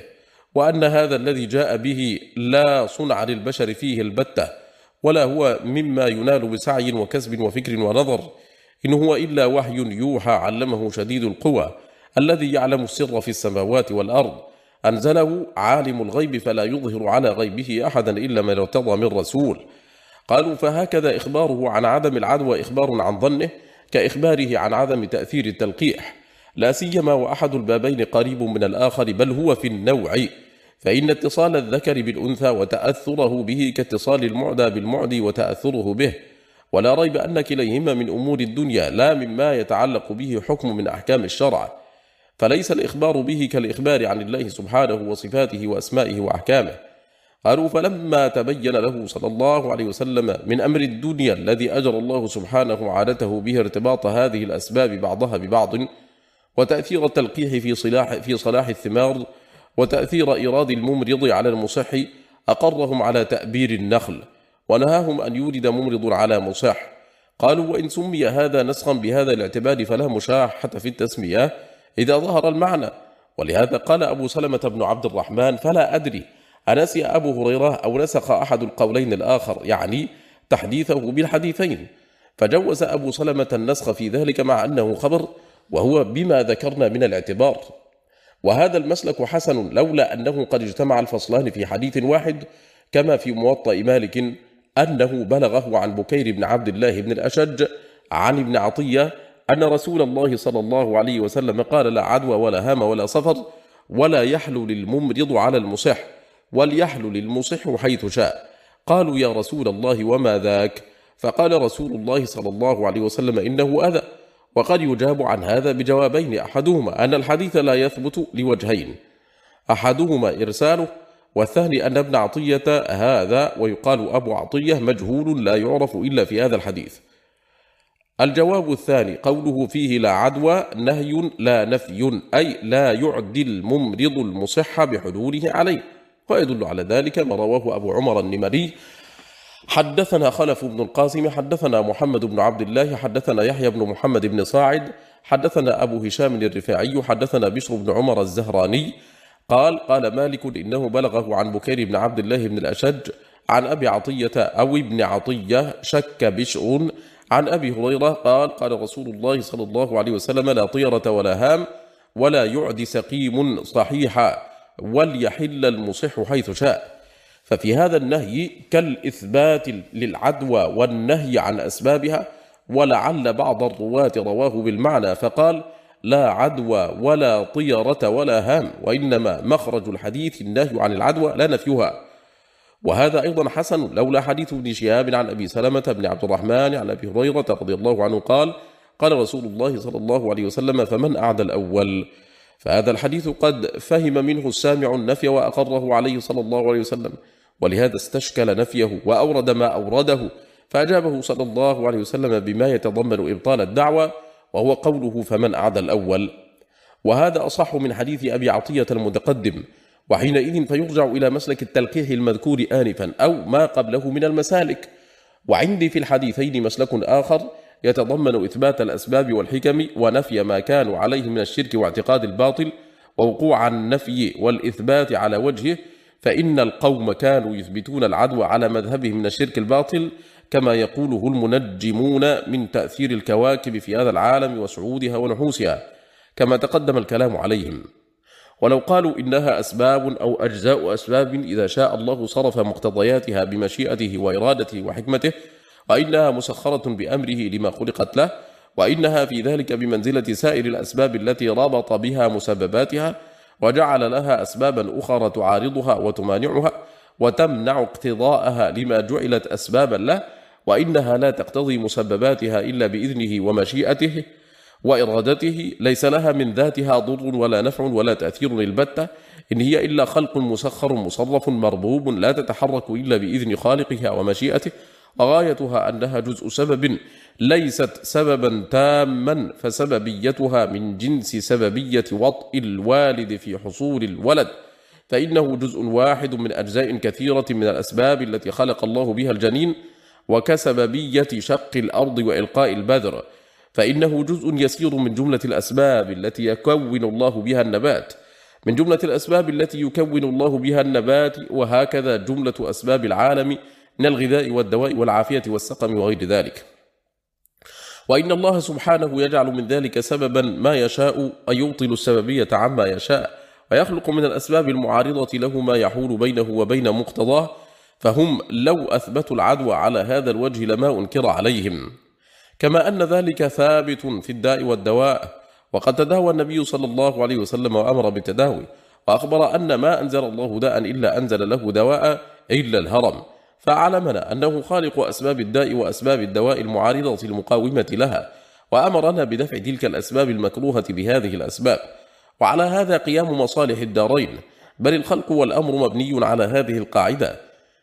وأن هذا الذي جاء به لا صنع للبشر فيه البتة. ولا هو مما ينال بسعي وكسب وفكر ونظر. إن هو إلا وحي يوحى علمه شديد القوى الذي يعلم السر في السماوات والأرض. أنزله عالم الغيب فلا يظهر على غيبه أحدا إلا من ارتضى من رسول. قالوا فهكذا إخباره عن عدم العدوى إخبار عن ظنه كإخباره عن عدم تأثير التلقيح. لا سيما وأحد البابين قريب من الآخر بل هو في النوع. فإن اتصال الذكر بالأنثى وتأثره به كاتصال المعدى بالمعدي وتأثره به. ولا ريب أن كليهما من أمور الدنيا لا مما يتعلق به حكم من أحكام الشرع. فليس الإخبار به كالإخبار عن الله سبحانه وصفاته وأسمائه وأحكامه. قالوا فلما تبين له صلى الله عليه وسلم من أمر الدنيا الذي أجر الله سبحانه عادته به ارتباط هذه الأسباب بعضها ببعض وتأثير التلقيح في صلاح, في صلاح الثمار وتأثير إيراد الممرض على المصح أقرهم على تأبير النخل ونهاهم أن يولد ممرض على مصح. قالوا وإن سمي هذا نسخا بهذا الاعتبار فلا مشاحة في التسمية إذا ظهر المعنى. ولهذا قال أبو سلمة بن عبد الرحمن فلا أدري أنسي أبو هريرة أو نسخ أحد القولين الآخر يعني تحديثه بالحديثين. فجوز أبو سلمة النسخ في ذلك مع أنه خبر وهو بما ذكرنا من الاعتبار. وهذا المسلك حسن لولا أنه قد اجتمع الفصلان في حديث واحد كما في موطأ مالك أنه بلغه عن بكير بن عبد الله بن الأشج عن ابن عطية أن رسول الله صلى الله عليه وسلم قال لا عدوى ولا هام ولا صفر ولا يحلو للممرض على المصح وليحلو للمصح حيث شاء. قالوا يا رسول الله وما ذاك؟ فقال رسول الله صلى الله عليه وسلم إنه أذى. وقد يجاب عن هذا بجوابين أحدهما أن الحديث لا يثبت لوجهين أحدهما إرساله والثاني أن ابن عطية هذا ويقال أبو عطية مجهول لا يعرف إلا في هذا الحديث. الجواب الثاني قوله فيه لا عدوى نهي لا نفي أي لا يعدي الممرض المصح بحلوله عليه ويدل على ذلك ما رواه أبو عمر النمري حدثنا خلف بن القاسم حدثنا محمد بن عبد الله حدثنا يحيى بن محمد بن صاعد حدثنا أبو هشام الرفاعي حدثنا بشر بن عمر الزهراني. قال قال مالك إنه بلغه عن بكير بن عبد الله بن الأشج عن أبي عطية أو ابن عطية شك بشر عن أبي هريرة. قال قال رسول الله صلى الله عليه وسلم لا طيرة ولا هام ولا يعد سقيم صحيحا وليحل المصح حيث شاء. ففي هذا النهي كالإثبات للعدوى والنهي عن أسبابها ولعل بعض الرواة رواه بالمعنى فقال لا عدوى ولا طيرة ولا هام وإنما مخرج الحديث النهي عن العدوى لا نفيها. وهذا أيضا حسن لولا حديث ابن شهاب عن أبي سلمة بن عبد الرحمن عن أبي هريرة رضي الله عنه قال قال رسول الله صلى الله عليه وسلم فمن أعدى الأول؟ فهذا الحديث قد فهم منه السامع النفي وأقره عليه صلى الله عليه وسلم. ولهذا استشكل نفيه وأورد ما أورده فأجابه صلى الله عليه وسلم بما يتضمن إبطال الدعوة وهو قوله فمن أعدى الأول. وهذا أصح من حديث أبي عطية المتقدم وحينئذ فيرجع إلى مسلك التلقيح المذكور آنفا أو ما قبله من المسالك. وعندي في الحديثين مسلك آخر يتضمن إثبات الأسباب والحكم ونفي ما كانوا عليه من الشرك واعتقاد الباطل ووقوع النفي والإثبات على وجهه فإن القوم كانوا يثبتون العدوى على مذهبهم من الشرك الباطل كما يقوله المنجمون من تأثير الكواكب في هذا العالم وصعودها ونحوسها كما تقدم الكلام عليهم. ولو قالوا إنها أسباب أو أجزاء أسباب إذا شاء الله صرف مقتضياتها بمشيئته وإرادته وحكمته وإنها مسخرة بأمره لما خلقت له وإنها في ذلك بمنزلة سائر الأسباب التي ربط بها مسبباتها وجعل لها أسبابا أخرى تعارضها وتمانعها وتمنع اقتضاءها لما جعلت أسبابا له وإنها لا تقتضي مسبباتها إلا بإذنه ومشيئته وإرادته. ليس لها من ذاتها ضر ولا نفع ولا تأثير البتة إن هي إلا خلق مسخر مصرف مربوب لا تتحرك إلا بإذن خالقها ومشيئته. وغايتها أنها جزء سبب ليست سببا تاما فسببيتها من جنس سببية وطء الوالد في حصول الولد. فإنه جزء واحد من أجزاء كثيرة من الأسباب التي خلق الله بها الجنين وكسببية شق الأرض وإلقاء البذر. فإنه جزء يسير من جملة الأسباب التي يكون الله بها النبات. من جملة الأسباب التي يكون الله بها النبات وهكذا جملة أسباب العالم من الغذاء والدواء والعافية والسقم وغير ذلك. وإن الله سبحانه يجعل من ذلك سببا ما يشاء يبطل السببية عما يشاء ويخلق من الأسباب المعارضة له ما يحول بينه وبين مقتضاه فهم لو أثبتوا العدوى على هذا الوجه لما أنكر عليهم. كما أن ذلك ثابت في الداء والدواء وقد تداوى النبي صلى الله عليه وسلم وأمر بالتداوي وأخبر أن ما أنزل الله داء إلا أنزل له دواء إلا الهرم. فعلمنا أنه خالق أسباب الداء وأسباب الدواء المعارضة المقاومة لها وأمرنا بدفع تلك الأسباب المكروهة بهذه الأسباب. وعلى هذا قيام مصالح الدارين بل الخلق والأمر مبني على هذه القاعدة.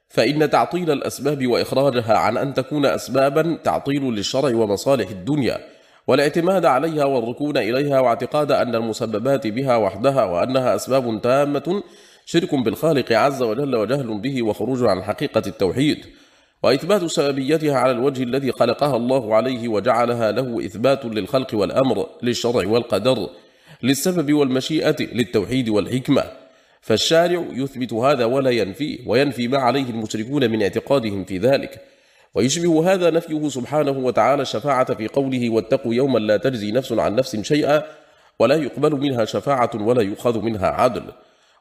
فإن تعطيل الأسباب وإخراجها عن أن تكون أسبابا تعطيل للشرع ومصالح الدنيا والاعتماد عليها والركون إليها واعتقاد أن المسببات بها وحدها وأنها أسباب تامة شرك بالخالق عز وجل وجهل به وخروج عن حقيقة التوحيد وإثبات سببيتها على الوجه الذي خلقها الله عليه وجعلها له إثبات للخلق والأمر للشرع والقدر للسبب والمشيئة للتوحيد والحكمة. فالشارع يثبت هذا ولا ينفيه وينفي ما عليه المشركون من اعتقادهم في ذلك. ويشبه هذا نفيه سبحانه وتعالى الشفاعة في قوله واتقوا يوما لا تجزي نفس عن نفس شيئا ولا يقبل منها شفاعة ولا يؤخذ منها عدل.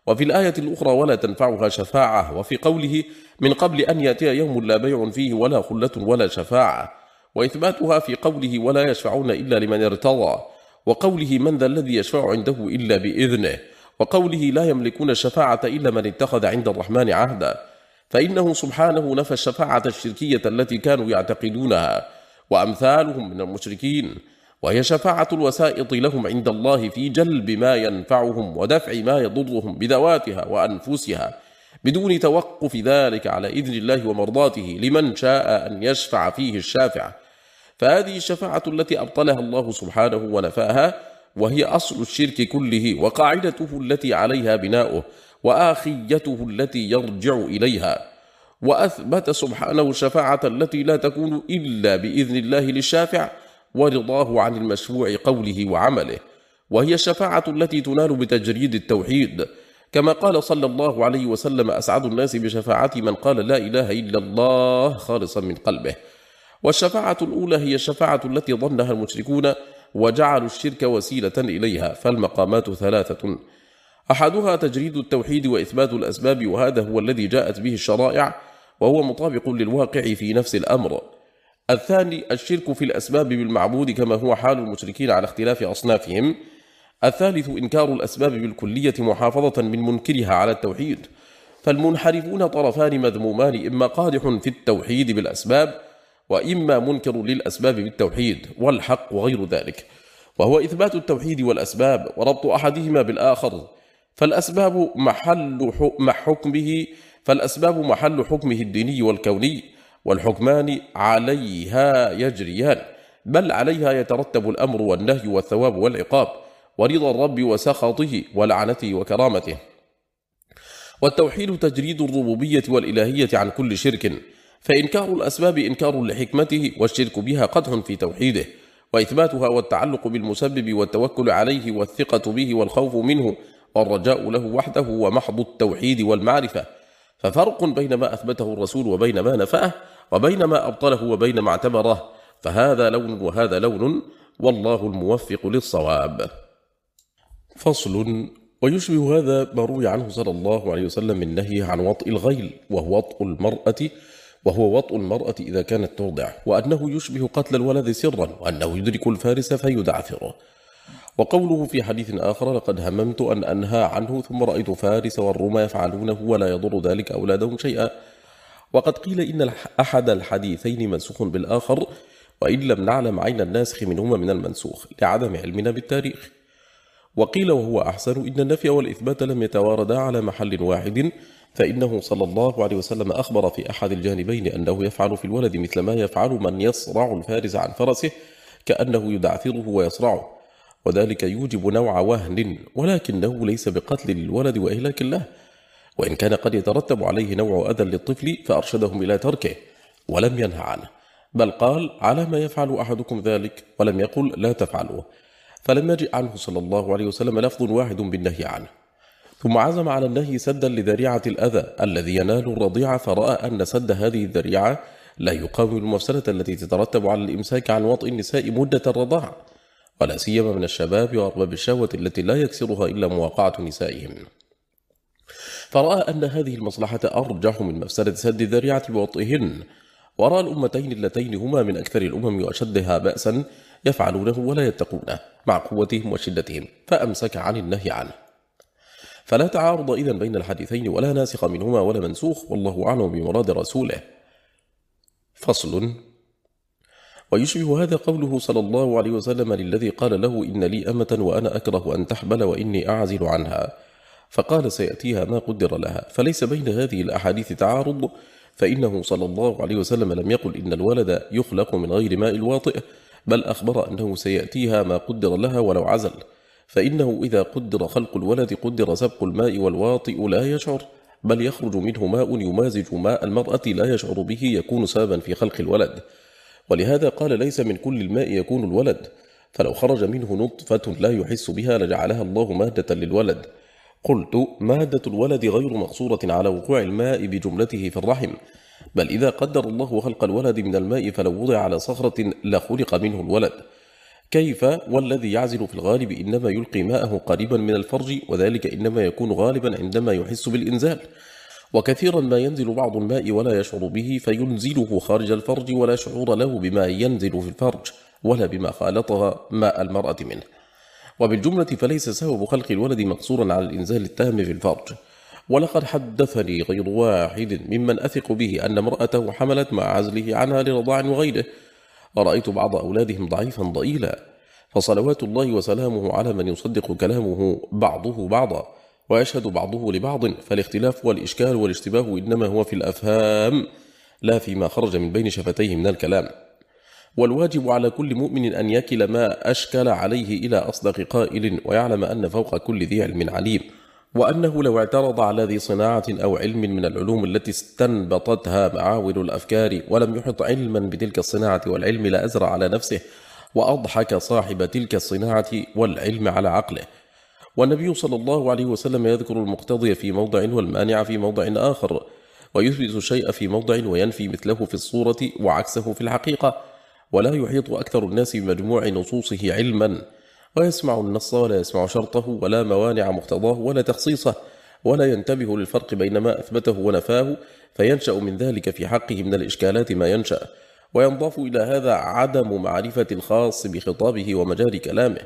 وفي الآية الأخرى ولا تنفعها شفاعة وفي قوله من قبل أن يأتي يوم لا بيع فيه ولا خلة ولا شفاعة وإثباتها في قوله ولا يشفعون إلا لمن ارتضى وقوله من ذا الذي يشفع عنده إلا بإذنه وقوله لا يملكون الشفاعة إلا من اتخذ عند الرحمن عهدا فإنه سبحانه نفى الشفاعة الشركية التي كانوا يعتقدونها وأمثالهم من المشركين. وهي شفاعة الوسائط لهم عند الله في جلب ما ينفعهم ودفع ما يضرهم بذواتها وأنفسها بدون توقف ذلك على إذن الله ومرضاته لمن شاء أن يشفع فيه الشافع. فهذه الشفاعة التي أبطلها الله سبحانه ونفاها وهي أصل الشرك كله وقاعدته التي عليها بناؤه وآخيته التي يرجع إليها. وأثبت سبحانه الشفاعة التي لا تكون إلا بإذن الله للشافع ورضاه عن المشفوع قوله وعمله وهي الشفاعة التي تنال بتجريد التوحيد. كما قال صلى الله عليه وسلم أسعد الناس بشفاعة من قال لا إله إلا الله خالصا من قلبه. والشفاعة الأولى هي الشفاعة التي ظنها المشركون وجعلوا الشرك وسيلة إليها فالمقامات ثلاثة. أحدها تجريد التوحيد وإثبات الأسباب وهذا هو الذي جاءت به الشرائع وهو مطابق للواقع في نفس الأمر. الثاني الشرك في الأسباب بالمعبود كما هو حال المشركين على اختلاف أصنافهم. الثالث إنكار الأسباب بالكلية محافظة من منكرها على التوحيد. فالمنحرفون طرفان مذمومان إما قادح في التوحيد بالأسباب وإما منكر للأسباب بالتوحيد والحق وغير ذلك. وهو إثبات التوحيد والأسباب وربط أحدهما بالآخر. فالأسباب محل حكمه فالأسباب محل حكمه الديني والكوني. والحكمان عليها يجريان بل عليها يترتب الأمر والنهي والثواب والعقاب ورضا الرب وسخطه ولعنته وكرامته. والتوحيد تجريد الربوبية والإلهية عن كل شرك فإنكار الأسباب إنكار لحكمته والشرك بها قدح في توحيده وإثباتها والتعلق بالمسبب والتوكل عليه والثقة به والخوف منه والرجاء له وحده ومحض التوحيد والمعرفة. ففرق بين ما أثبته الرسول وبين ما نفاه وبين ما أبطله وبين ما اعتبره فهذا لون وهذا لون والله الموفق للصواب. فصل ويشبه هذا ما روي عنه صلى الله عليه وسلم من نهيه عن وطء الغيل وهو وطء المرأة وهو وطء المرأة إذا كانت ترضع وأنه يشبه قتل الولد سرا وأنه يدرك الفارس فيدعثره وقوله في حديث آخر لقد هممت أن أنهى عنه ثم رأيت فارس والروم يفعلونه ولا يضر ذلك أولادهم شيئا. وقد قيل إن أحد الحديثين منسوخ بالآخر وإن لم نعلم عين الناسخ منهما من المنسوخ لعدم علمنا بالتاريخ. وقيل وهو أحسن إن النفي والإثبات لم يتواردا على محل واحد فإنه صلى الله عليه وسلم أخبر في أحد الجانبين أنه يفعل في الولد مثل ما يفعل من يصرع الفارس عن فرسه كأنه يدعثره ويصرعه. وذلك يوجب نوع وهن ولكنه ليس بقتل للولد وإهلاك له وإن كان قد يترتب عليه نوع أذى للطفل فأرشدهم إلى تركه ولم ينهى عنه. بل قال على ما يفعل أحدكم ذلك؟ ولم يقل لا تفعلوه. فلم يجئ عنه صلى الله عليه وسلم لفظ واحد بالنهي عنه. ثم عزم على النهي سدا لذريعة الأذى الذي ينال الرضيع فرأى أن سد هذه الذريعة لا يقاوم المفسدة التي تترتب على الإمساك عن وطئ النساء مدة الرضاعة ولا سيما من الشباب وأرباب الشهوة التي لا يكسرها إلا مواقعة نسائهم. فرأى أن هذه المصلحة أرجح من مفسدة سد الذريعة بوطئهن ورأى الأمتين اللتين هما من أكثر الأمم وأشدها بأسا يفعلونه ولا يتقونه مع قوتهم وشدتهم فأمسك عن النهي عنه. فلا تعارض إذن بين الحديثين ولا ناسخ منهما ولا منسوخ والله أعلم بمراد رسوله. فصل ويشبه هذا قوله صلى الله عليه وسلم للذي قال له إن لي أمة وأنا أكره أن تحبل وإني أعزل عنها. فقال سيأتيها ما قدر لها. فليس بين هذه الأحاديث تعارض فإنه صلى الله عليه وسلم لم يقل إن الولد يخلق من غير ماء الواطئ بل أخبر أنه سيأتيها ما قدر لها ولو عزل. فإنه إذا قدر خلق الولد قدر سبق الماء والواطئ لا يشعر بل يخرج منه ماء يمازج ماء المرأة لا يشعر به يكون سببا في خلق الولد. ولهذا قال ليس من كل الماء يكون الولد. فلو خرج منه نطفة لا يحس بها لجعلها الله مادة للولد. قلت مادة الولد غير مقصورة على وقوع الماء بجملته في الرحم. بل إذا قدر الله خلق الولد من الماء فلو وضع على صخرة لخلق منه الولد. كيف والذي يعزل في الغالب إنما يلقي ماءه قريبا من الفرج وذلك إنما يكون غالبا عندما يحس بالإنزال. وكثيرا ما ينزل بعض الماء ولا يشعر به فينزله خارج الفرج ولا شعور له بما ينزل في الفرج ولا بما خالطها ماء المرأة منه. وبالجملة فليس سبب خلق الولد مقصورا على الإنزال التام في الفرج. ولقد حدثني غير واحد ممن أثق به أن امرأته حملت مع عزله عنها لرضاع وغيره. ورأيت بعض أولادهم ضعيفا ضئيلا. فصلوات الله وسلامه على من يصدق كلامه بعضه بعضا. ويشهد بعضه لبعض فالاختلاف والإشكال والاشتباه إنما هو في الأفهام لا فيما خرج من بين شفتيه من الكلام. والواجب على كل مؤمن أن يكل ما أشكل عليه إلى أصدق قائل ويعلم أن فوق كل ذي علم عليم وأنه لو اعترض على ذي صناعة أو علم من العلوم التي استنبطتها معاول الأفكار ولم يحط علما بتلك الصناعة والعلم لأزرع على نفسه وأضحك صاحب تلك الصناعة والعلم على عقله. والنبي صلى الله عليه وسلم يذكر المقتضي في موضع والمانع في موضع آخر ويثبت الشيء في موضع وينفي مثله في الصورة وعكسه في الحقيقة. ولا يحيط أكثر الناس بمجموع نصوصه علما. ويسمع النص ولا يسمع شرطه ولا موانع مقتضاه ولا تخصيصه ولا ينتبه للفرق بين ما أثبته ونفاه. فينشأ من ذلك في حقه من الإشكالات ما ينشأ. وينضاف إلى هذا عدم معرفة الخاص بخطابه ومجال كلامه.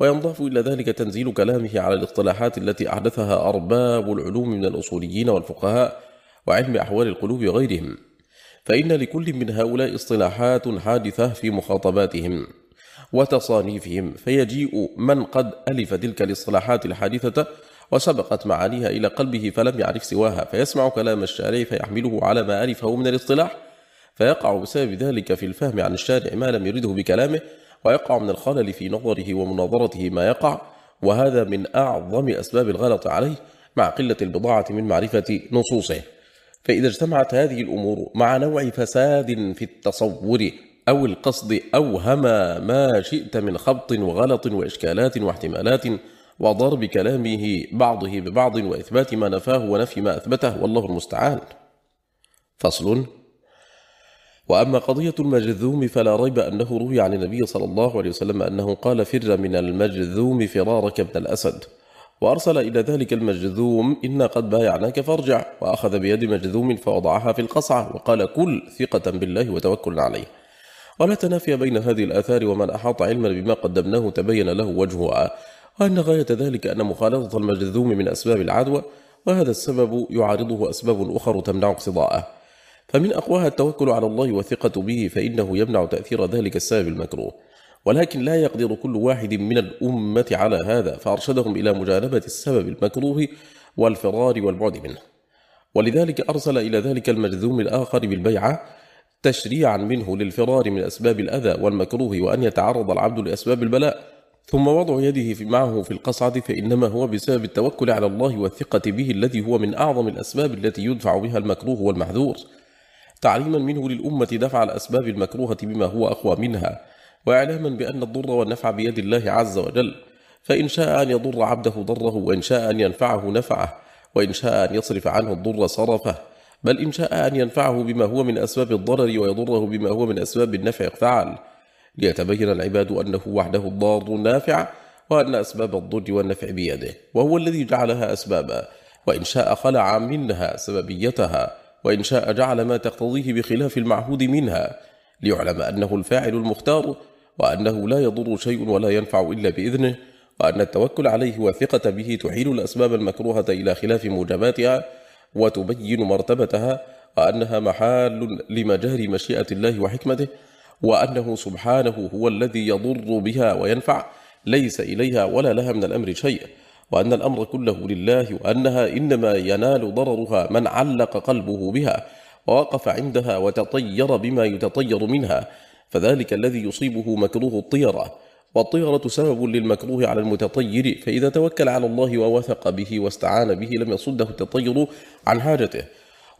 وينضاف إلى ذلك تنزيل كلامه على الاصطلاحات التي أحدثها أرباب العلوم من الأصوليين والفقهاء وعلم أحوال القلوب وغيرهم. فإن لكل من هؤلاء اصطلاحات حادثة في مخاطباتهم وتصانيفهم فيجيء من قد ألف تلك الاصطلاحات الحادثة وسبقت معانيها إلى قلبه فلم يعرف سواها فيسمع كلام الشارع فيحمله على ما ألفه من الاصطلاح فيقع بسبب ذلك في الفهم عن الشارع ما لم يرده بكلامه ويقع من الخلل في نظره ومناظرته ما يقع وهذا من أعظم أسباب الغلط عليه مع قلة البضاعة من معرفة نصوصه. فإذا اجتمعت هذه الأمور مع نوع فساد في التصور أو القصد أوهم ما شئت من خبط وغلط وإشكالات واحتمالات وضرب كلامه بعضه ببعض وإثبات ما نفاه ونفي ما أثبته والله المستعان. فصل. وأما قضية المجذوم فلا ريب أنه روي عن النبي صلى الله عليه وسلم أنه قال فر من المجذوم فرارك ابن الأسد. وأرسل إلى ذلك المجذوم إنا قد بايعناك فارجع. وأخذ بيد مجذوم فوضعها في القصعة وقال كل ثقة بالله وتوكل عليه. ولا تنافي بين هذه الآثار ومن أحاط علما بما قدمناه تبين له وجهها وأن غاية ذلك أن مخالطة المجذوم من أسباب العدوى وهذا السبب يعارضه أسباب أخر تمنع اقتضاءه. فمن أقواها التوكل على الله والثقة به فإنه يمنع تأثير ذلك السبب المكروه. ولكن لا يقدر كل واحد من الأمة على هذا فأرشدهم إلى مجانبة السبب المكروه والفرار والبعد منه. ولذلك أرسل إلى ذلك المجذوم الآخر بالبيعة تشريعا منه للفرار من أسباب الأذى والمكروه وأن يتعرض العبد لأسباب البلاء. ثم وضع يده في معه في القصعة فإنما هو بسبب التوكل على الله والثقة به الذي هو من أعظم الأسباب التي يدفع بها المكروه والمحذور. تعليما منه للأمة دفع الأسباب المكروهة بما هو أقوى منها وإعلاما بأن الضر والنفع بيد الله عز وجل فإن شاء أن يضر عبده ضره وإن شاء أن ينفعه نفعه وإن شاء أن يصرف عنه الضر صرفه بل إن شاء أن ينفعه بما هو من أسباب الضرر ويضره بما هو من أسباب النفع فعل. ليتبين العباد أنه وحده الضار النافع وأن أسباب الضر والنفع بيده وهو الذي جعلها أسبابا وإن شاء خلع منها سببيتها. وإن شاء جعل ما تقتضيه بخلاف المعهود منها ليعلم أنه الفاعل المختار وأنه لا يضر شيء ولا ينفع إلا بإذنه وأن التوكل عليه والثقة به تحيل الأسباب المكروهة إلى خلاف موجباتها وتبين مرتبتها وأنها محال لمجاري مشيئة الله وحكمته وأنه سبحانه هو الذي يضر بها وينفع ليس إليها ولا لها من الأمر شيء. وأن الأمر كله لله وأنها إنما ينال ضررها من علق قلبه بها ووقف عندها وتطير بما يتطير منها فذلك الذي يصيبه مكروه الطيرة. والطيرة سبب للمكروه على المتطير فإذا توكل على الله ووثق به واستعان به لم يصده التطير عن حاجته.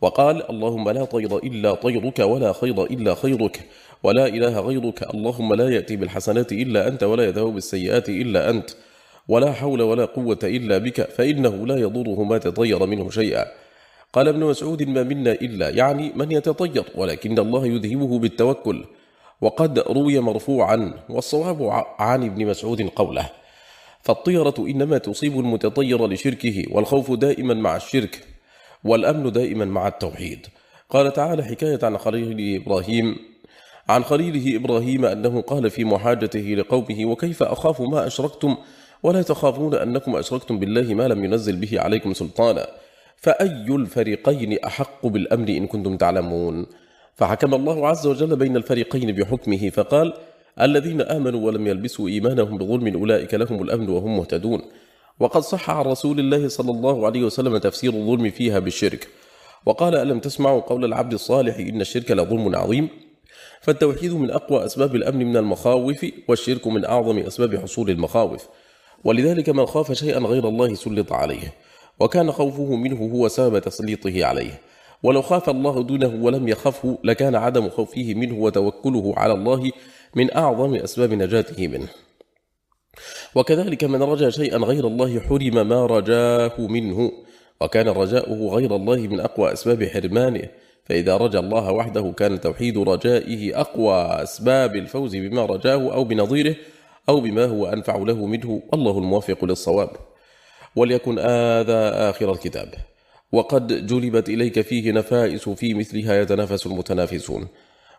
وقال اللهم لا طير إلا طيرك ولا خير إلا خيرك ولا إله غيرك اللهم لا يأتي بالحسنات إلا أنت ولا يذهب بالسيئات إلا أنت. ولا حول ولا قوة إلا بك فإنه لا يضره ما تطير منه شيئا. قال ابن مسعود ما منا إلا يعني من يتطير ولكن الله يذهبه بالتوكل. وقد روي مرفوعا والصواب عن ابن مسعود قوله فالطيرة إنما تصيب المتطير لشركه والخوف دائما مع الشرك والأمن دائما مع التوحيد. قال تعالى حكاية عن خليل إبراهيم عن خليله إبراهيم أنه قال في محاجته لقومه وكيف أخاف ما أشركتم ولا تخافون أنكم أشركتم بالله ما لم ينزل به عليكم سلطانا. فأي الفريقين أحق بالأمر إن كنتم تعلمون. فحكم الله عز وجل بين الفريقين بحكمه فقال الذين آمنوا ولم يلبسوا إيمانهم بظلم أولئك لهم الأمن وهم مهتدون. وقد صح عن رسول الله صلى الله عليه وسلم تفسير الظلم فيها بالشرك. وقال ألم تسمعوا قول العبد الصالح إن الشرك لظلم عظيم؟ فالتوحيد من أقوى أسباب الأمن من المخاوف والشرك من أعظم أسباب حصول المخاوف. ولذلك من خاف شيئا غير الله سلط عليه وكان خوفه منه هو سبب تسليطه عليه. ولو خاف الله دونه ولم يخفه لكان عدم خوفه منه وتوكله على الله من أعظم أسباب نجاته منه. وكذلك من رجى شيئا غير الله حرم ما رجاه منه وكان رجاؤه غير الله من أقوى أسباب حرمانه. فإذا رجى الله وحده كان توحيد رجائه أقوى أسباب الفوز بما رجاه أو بنظيره أو بما هو أنفع له منه الله الموفق للصواب. وليكن هذا آخر الكتاب. وقد جلبت إليك فيه نفائس في مثلها يتنافس المتنافسون.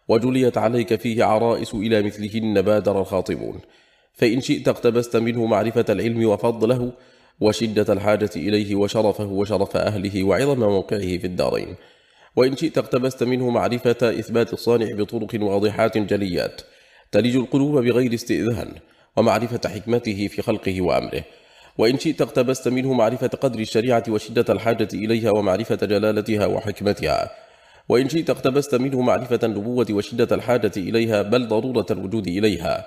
وجليت عليك فيه عرائس إلى مثلهن بادر الخاطبون. فإن شئت اقتبست منه معرفة العلم وفضله وشدة الحاجة إليه وشرفه وشرف أهله وعظم موقعه في الدارين. وإن شئت اقتبست منه معرفة إثبات الصانع بطرق واضحات جليات. تلج القلوب بغير استئذان. ومعرفة حكمته في خلقه وأمره. وإن شئت اقتبست منه معرفة قدر الشريعة وشدة الحاجة إليها ومعرفة جلالتها وحكمتها. وإن شئت اقتبست منه معرفة النبوة وشدة الحاجة إليها بل ضرورة الوجود إليها.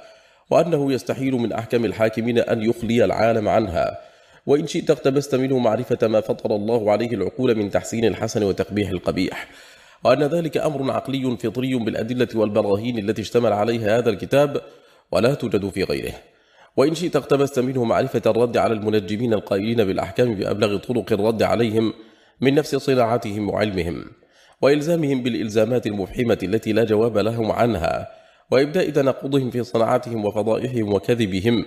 وأنه يستحيل من أحكم الحاكمين أن يخلي العالم عنها. وإن شئت اقتبست منه معرفة ما فطر الله عليه العقول من تحسين الحسن وتقبيح القبيح. وأن ذلك أمر عقلي فطري بالأدلة والبراهين التي اشتمل عليها هذا الكتاب. ولا توجد في غيره. وإن شئت اقتبست منه معرفة الرد على المنجمين القائلين بالأحكام بأبلغ طرق الرد عليهم من نفس صناعتهم وعلمهم وإلزامهم بالإلزامات المفحمة التي لا جواب لهم عنها وإبداء تناقضهم في صناعاتهم وفضائحهم وكذبهم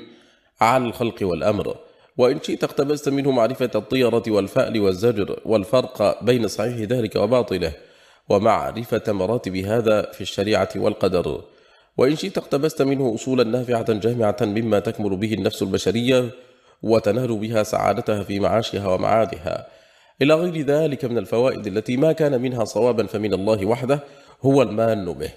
على الخلق والأمر. وإن شئت اقتبست منه معرفة الطيرة والفأل والزجر والفرق بين صحيح ذلك وباطله ومعرفة مراتب هذا في الشريعة والقدر. وإن شئت اقتبست منه أصولا نافعة جامعة مما تكمل به النفس البشرية وتنال بها سعادتها في معاشها ومعادها إلى غير ذلك من الفوائد التي ما كان منها صوابا فمن الله وحده هو المان به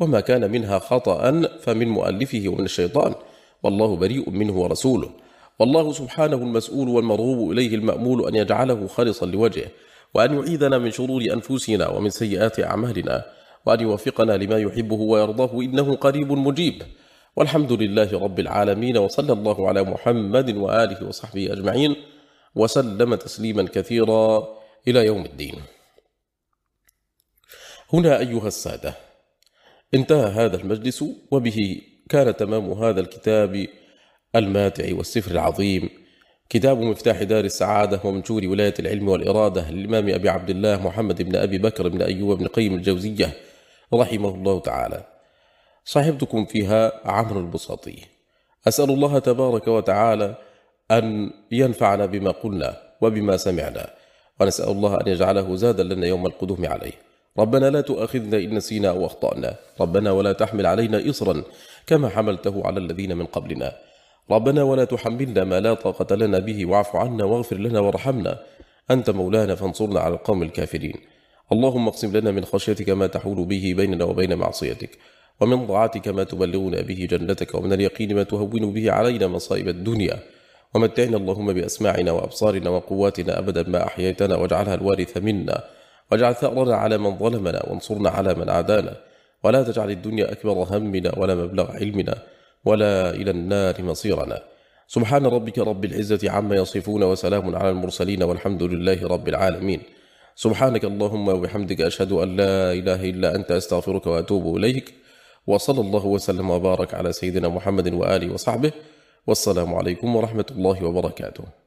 وما كان منها خطأ فمن مؤلفه ومن الشيطان. والله بريء منه ورسوله. والله سبحانه المسؤول والمرغوب إليه المأمول أن يجعله خالصا لوجهه وأن يعيذنا من شرور أنفسنا ومن سيئات أعمالنا. وأن يوفقنا لما يحبه ويرضاه إنه قريب مجيب. والحمد لله رب العالمين وصلى الله على محمد وآله وصحبه أجمعين وسلم تسليما كثيرا إلى يوم الدين. هنا أيها السادة انتهى هذا المجلس وبه كان تمام هذا الكتاب الماتع والسفر العظيم. كتاب مفتاح دار السعادة ومنشور ولاية العلم والإرادة للإمام أبي عبد الله محمد بن أبي بكر بن أيوب بن قيم الجوزية. رحمه الله تعالى. صاحبتكم فيها عمرو البساطي. أسأل الله تبارك وتعالى أن ينفعنا بما قلنا وبما سمعنا ونسأل الله أن يجعله زادا لنا يوم القدوم عليه. ربنا لا تؤاخذنا إن نسينا أو أخطأنا. ربنا ولا تحمل علينا إصرا كما حملته على الذين من قبلنا. ربنا ولا تحملنا ما لا طاقة لنا به واعف عنا واغفر لنا وارحمنا. أنت مولانا فانصرنا على القوم الكافرين. اللهم اقسم لنا من خشيتك ما تحول به بيننا وبين معصيتك ومن طاعتك ما تبلغنا به جنتك ومن اليقين ما تهون به علينا مصائب الدنيا. ومتعنا اللهم بأسماعنا وأبصارنا وقواتنا أبدا ما أحييتنا واجعلها الوارث منا. واجعل ثأرنا على من ظلمنا وانصرنا على من عادانا. ولا تجعل الدنيا أكبر همنا ولا مبلغ علمنا ولا إلى النار مصيرنا. سبحان ربك رب العزة عما يصفون وسلام على المرسلين والحمد لله رب العالمين. سبحانك اللهم وبحمدك أشهد أن لا إله إلا أنت أستغفرك وأتوب إليك وصلى الله وسلم وبارك على سيدنا محمد وآله وصحبه والسلام عليكم ورحمة الله وبركاته.